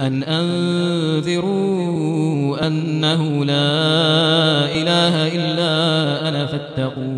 أن أنذروا أنه لا إله إلا أنا فاتقون.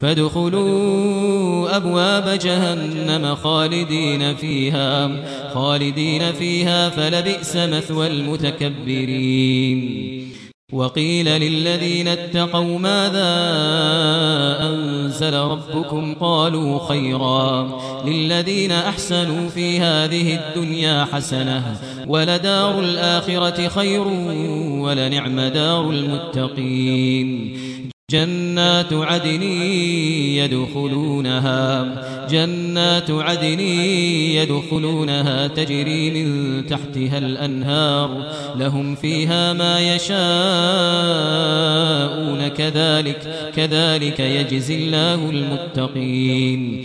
فادخلوا أبواب جهنم خالدين فيها خالدين فيها فلبئس مثوى المتكبرين. وقيل للذين اتقوا ماذا أنزل ربكم؟ قالوا خيرا. للذين أحسنوا في هذه الدنيا حسنة ولدار الآخرة خير ولنعم دار المتقين. جنات عدن يدخلونها جنات عدن يدخلونها تجري من تحتها الأنهار لهم فيها ما يشاءون كذلك كذلك يجزي الله المتقين.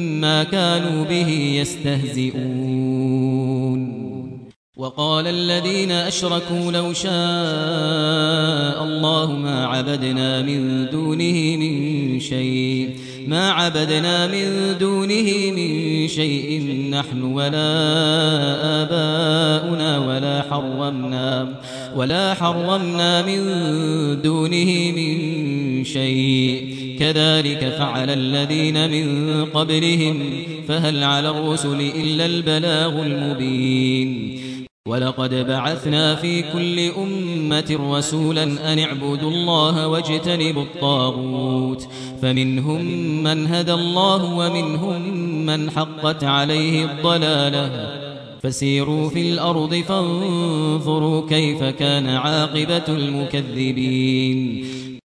ما كانوا به يستهزئون. وقال الذين أشركوا لو شاء الله ما عبدنا من دونه من شيء ما عبدنا من دونه من شيء نحن ولا آباؤنا ولا حرمنا ولا حرمنا من دونه من شيء. كذلك فعل الذين من قبلهم فهل على الرسل إلا البلاغ المبين. ولقد بعثنا في كل أمة رسولا أن اعبدوا الله واجتنبوا الطاغوت. فمنهم من هدى الله ومنهم من حقت عليه الضلالة. فسيروا في الأرض فانظروا كيف كان عاقبة المكذبين.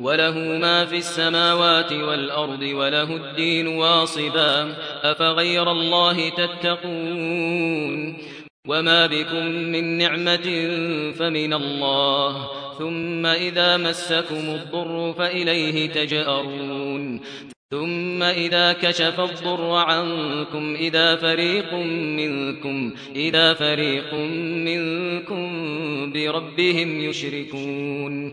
وله ما في السماوات والأرض وله الدين واصبا أفغير الله تتقون؟ وما بكم من نعمة فمن الله ثم إذا مسكم الضر فإليه تجأرون؟ ثم إذا كشف الضر عنكم إذا فريق منكم إذا فريق منكم بربهم يشركون؟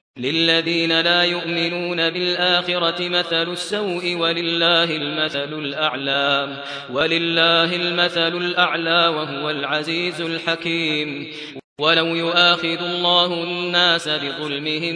للذين لا يؤمنون بالآخرة مثل السوء ولله المثل الأعلى ولله المثل الأعلى وهو العزيز الحكيم. ولو يؤاخذ الله الناس بظلمهم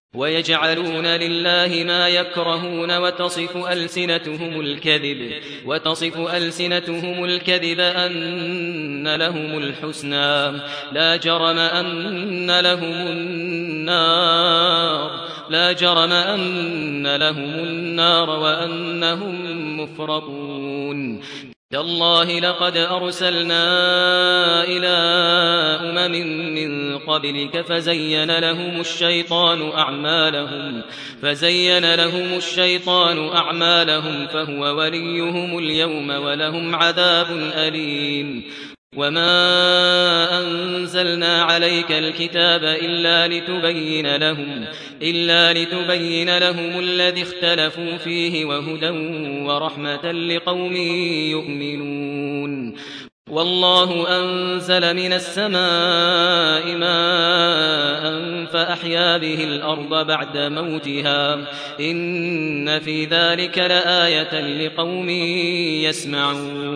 ويجعلون لله ما يكرهون وتصف ألسنتهم الكذب وتصف ألسنتهم الكذب أن لهم الحسنى لا جرم أن لهم النار لا جرم أن لهم النار وأنهم مفرطون. تالله لقد أرسلنا إلى أمم من قبلك فزين لهم الشيطان أعمالهم فزين لهم الشيطان أعمالهم فهو وليهم اليوم ولهم عذاب أليم. وما أنزلنا عليك الكتاب إلا لتبين لهم إلا لتبين لهم الذي اختلفوا فيه وهدى ورحمة لقوم يؤمنون. والله أنزل من السماء ماء فأحيا به الأرض بعد موتها. إن في ذلك لآية لقوم يسمعون.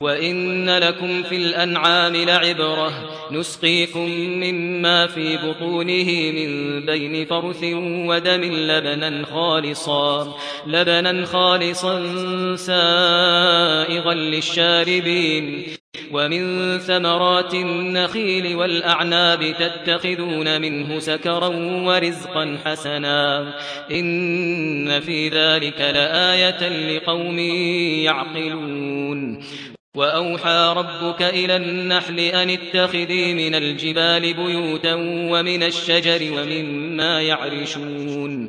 وإن لكم في الأنعام لعبرة نسقيكم مما في بطونه من بين فرث ودم لبنا خالصا لبنا خالصا سائغا للشاربين. ومن ثمرات النخيل والأعناب تتخذون منه سكرا ورزقا حسنا. إن في ذلك لآية لقوم يعقلون. وأوحى ربك إلى النحل أن اتخذي من الجبال بيوتا ومن الشجر ومما يعرشون.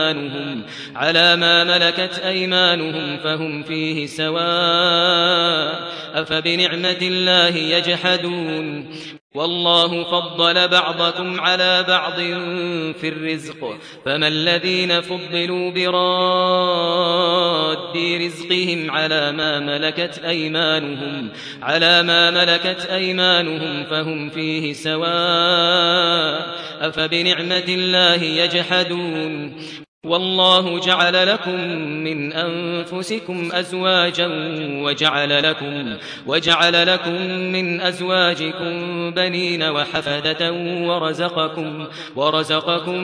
إيمانهم على ما ملكت أيمانهم فهم فيه سواء أفبنعمة الله يجحدون والله فضل بعضكم على بعض في الرزق فما الذين فضلوا براد رزقهم على ما ملكت أيمانهم على ما ملكت أيمانهم فهم فيه سواء أفبنعمة الله يجحدون والله جعل لكم من أنفسكم أزواجا وجعل لكم وجعل لكم من أزواجكم بنين وحفدة ورزقكم ورزقكم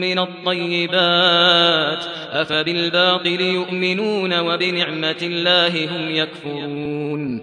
من الطيبات أفبالباطل يؤمنون وبنعمة الله هم يكفرون.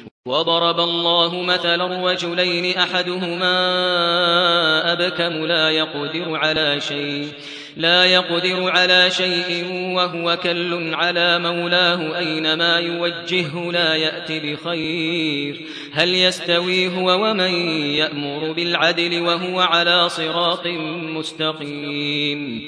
وضرب الله مثلا رجلين أحدهما أبكم لا يقدر على شيء لا يقدر على شيء وهو كل على مولاه أينما يوجهه لا ياتي بخير. هل يستوي هو ومن يأمر بالعدل وهو على صراط مستقيم؟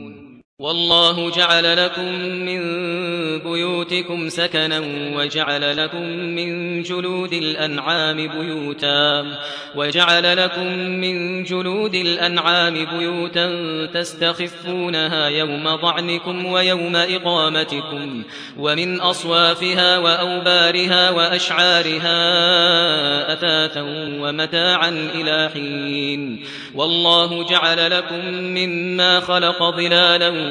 والله جعل لكم من بيوتكم سكنا وجعل لكم من جلود الأنعام بيوتا وجعل لكم من جلود الأنعام بيوتا تستخفونها يوم ضعنكم ويوم إقامتكم ومن أصوافها وأوبارها وأشعارها أثاثا ومتاعا إلى حين والله جعل لكم مما خلق ظلالا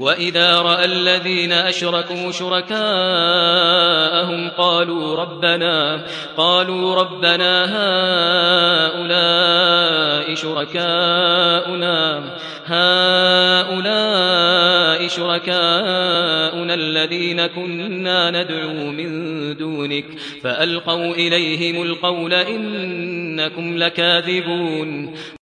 وَإِذَا رَأَى الَّذِينَ أَشْرَكُوا شُرَكَاءَهُمْ قَالُوا رَبَّنَا قَالُوا رَبَّنَا هَؤُلَاءِ شُرَكَاؤُنَا هَؤُلَاءِ شُرَكَاؤُنَا الَّذِينَ كُنَّا نَدْعُو مِن دُونِكَ فَأَلْقَوْا إِلَيْهِمُ الْقَوْلَ إِنَّكُمْ لَكَاذِبُونَ.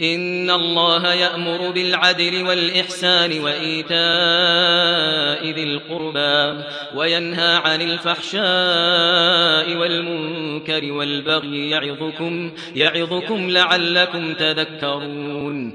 إن الله يأمر بالعدل والإحسان وإيتاء ذي القربى وينهى عن الفحشاء والمنكر والبغي يعظكم, يعظكم لعلكم تذكرون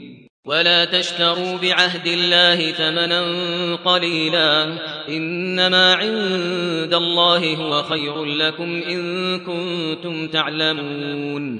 ولا تشتروا بعهد الله ثمنا قليلا إنما عند الله هو خير لكم إن كنتم تعلمون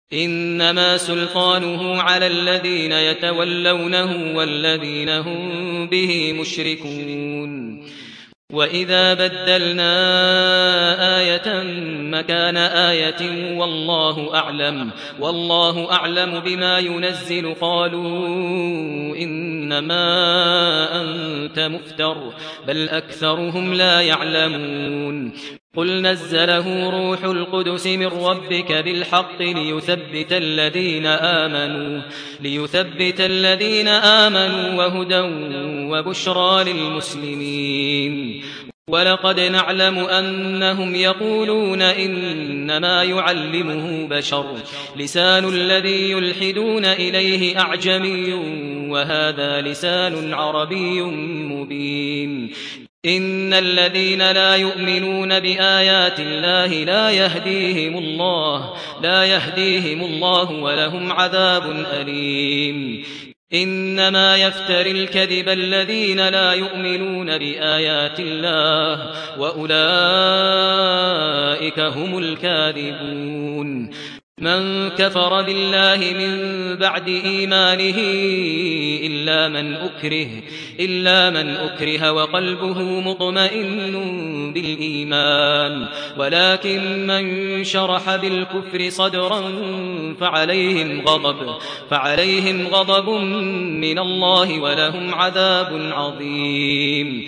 إنما سلطانه على الذين يتولونه والذين هم به مشركون. وإذا بدلنا آية مكان آية والله أعلم والله أعلم بما ينزل. قالوا إنما أنت مفتر بل أكثرهم لا يعلمون. قل نزله روح القدس من ربك بالحق ليثبت الذين آمنوا ليثبت الذين آمنوا وهدى وبشرى للمسلمين. ولقد نعلم أنهم يقولون إنما يعلمه بشر. لسان الذي يلحدون إليه أعجمي وهذا لسان عربي مبين. ان الذين لا يؤمنون بايات الله لا يهديهم الله لا يهديهم الله ولهم عذاب اليم. انما يفتر الكذب الذين لا يؤمنون بايات الله واولئك هم الكاذبون. من كفر بالله من بعد إيمانه إلا من أكره إلا من أكره وقلبه مطمئن بالإيمان. ولكن من شرح بالكفر صدرا فعليهم غضب فعليهم غضب من الله ولهم عذاب عظيم.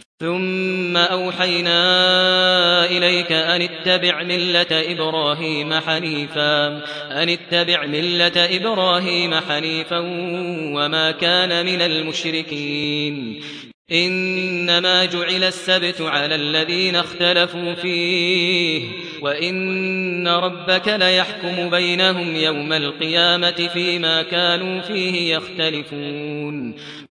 ثم أوحينا إليك أن اتبع ملة إبراهيم حنيفا أن اتبع ملة إبراهيم حنيفا وما كان من المشركين. إنما جعل السبت على الذين اختلفوا فيه وإن ربك ليحكم بينهم يوم القيامة فيما كانوا فيه يختلفون.